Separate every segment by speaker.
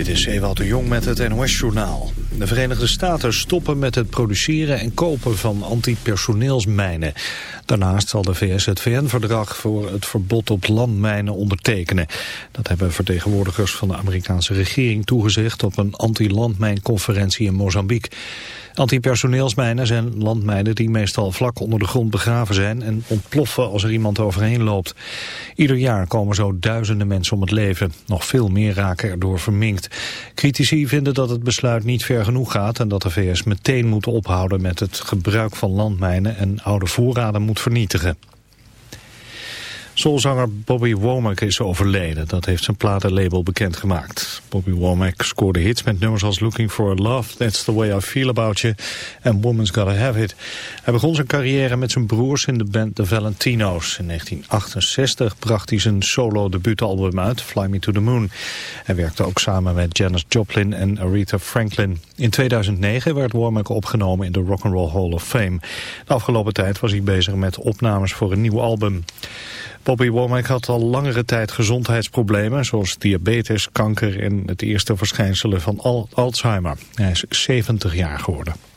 Speaker 1: Dit is Ewout de Jong met het NOS-journaal. De Verenigde Staten stoppen met het produceren en kopen van antipersoneelsmijnen. Daarnaast zal de VS het VN-verdrag voor het verbod op landmijnen ondertekenen. Dat hebben vertegenwoordigers van de Amerikaanse regering toegezegd op een anti-landmijnconferentie in Mozambique. Antipersoneelsmijnen zijn landmijnen die meestal vlak onder de grond begraven zijn en ontploffen als er iemand overheen loopt. Ieder jaar komen zo duizenden mensen om het leven. Nog veel meer raken erdoor verminkt. Critici vinden dat het besluit niet ver genoeg gaat en dat de VS meteen moet ophouden met het gebruik van landmijnen en oude voorraden moet vernietigen. Soulzanger Bobby Womack is overleden. Dat heeft zijn platenlabel bekendgemaakt. Bobby Womack scoorde hits met nummers als Looking for a Love, That's the Way I Feel About You en Woman's Gotta Have It. Hij begon zijn carrière met zijn broers in de band The Valentino's. In 1968 bracht hij zijn solo debuutalbum uit, Fly Me to the Moon. Hij werkte ook samen met Janis Joplin en Aretha Franklin. In 2009 werd Womack opgenomen in de Rock and Roll Hall of Fame. De afgelopen tijd was hij bezig met opnames voor een nieuw album. Bobby Womack had al langere tijd gezondheidsproblemen... zoals diabetes, kanker en het eerste verschijnselen van Alzheimer. Hij is 70 jaar geworden.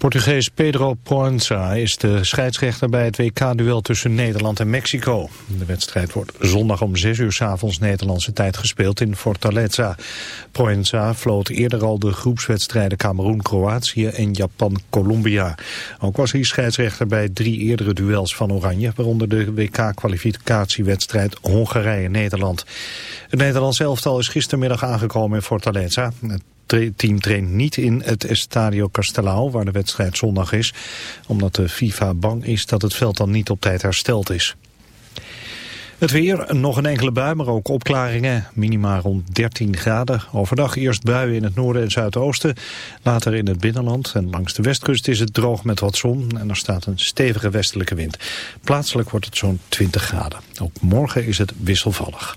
Speaker 1: Portugees Pedro Proença is de scheidsrechter bij het WK-duel tussen Nederland en Mexico. De wedstrijd wordt zondag om 6 uur s avonds Nederlandse tijd gespeeld in Fortaleza. Proença floot eerder al de groepswedstrijden Cameroen-Kroatië en Japan-Colombia. Ook was hij scheidsrechter bij drie eerdere duels van Oranje, waaronder de WK-kwalificatiewedstrijd Hongarije-Nederland. Het Nederlands elftal is gistermiddag aangekomen in Fortaleza. Team traint niet in het Estadio Castelao, waar de wedstrijd zondag is, omdat de FIFA bang is dat het veld dan niet op tijd hersteld is. Het weer, nog een enkele bui, maar ook opklaringen. Minima rond 13 graden. Overdag eerst buien in het noorden en zuidoosten. Later in het binnenland en langs de westkust is het droog met wat zon. En er staat een stevige westelijke wind. Plaatselijk wordt het zo'n 20 graden. Ook morgen is het wisselvallig.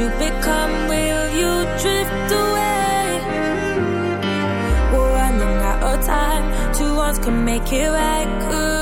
Speaker 2: you become? Will you drift away? We're running out of time. Two can make it right.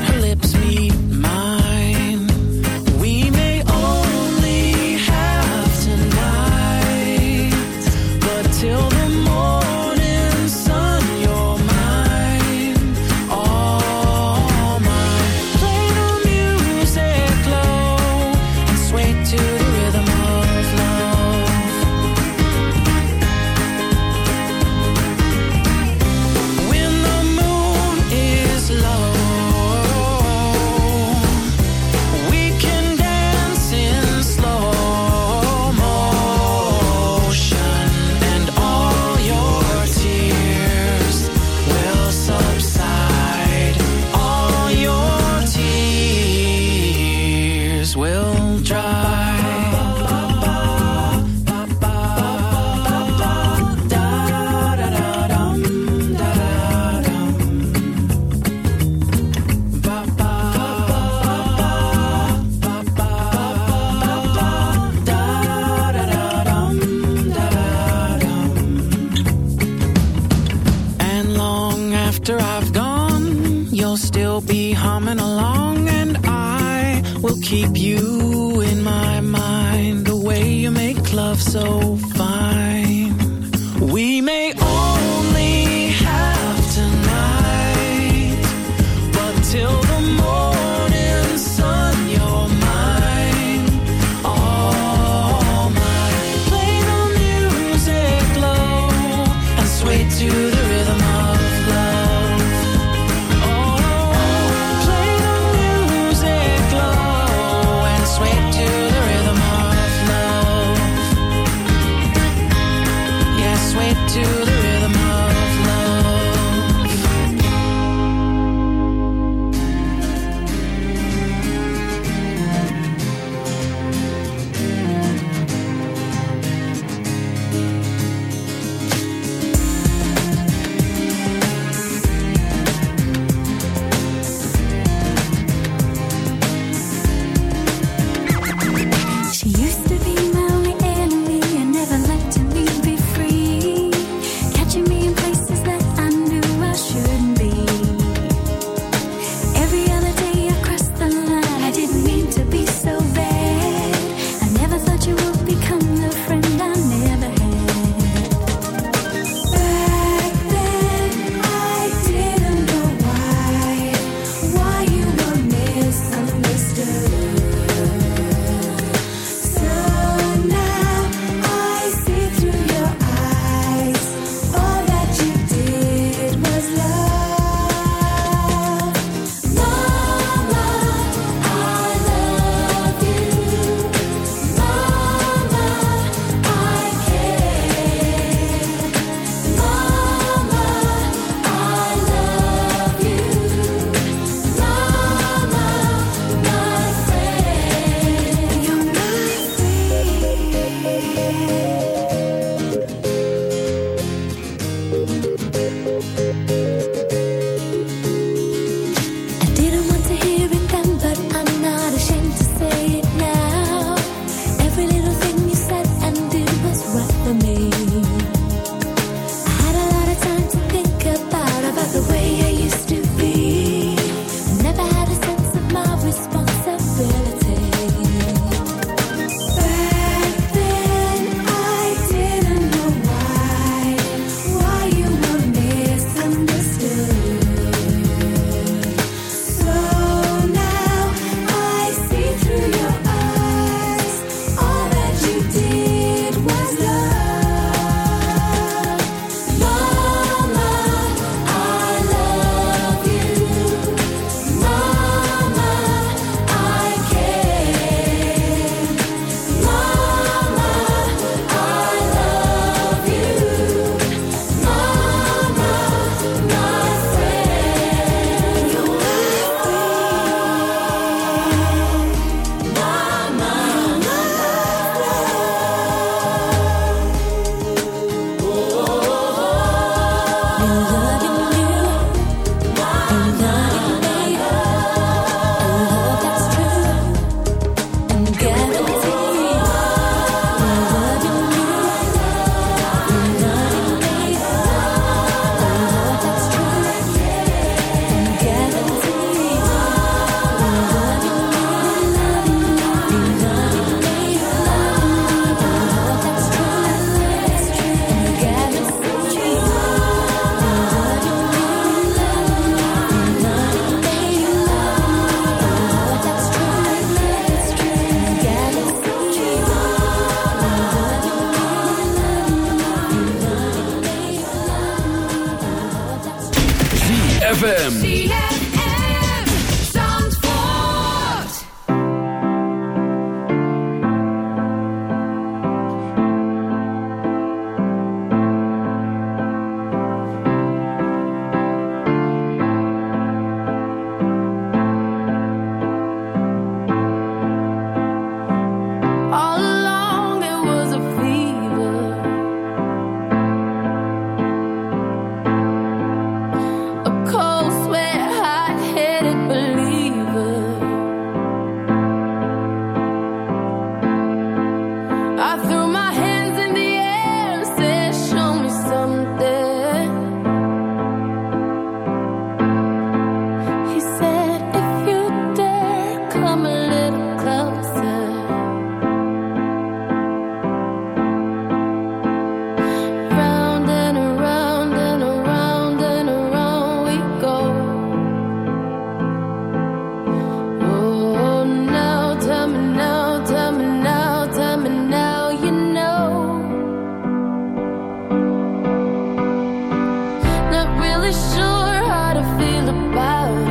Speaker 2: sure how to feel about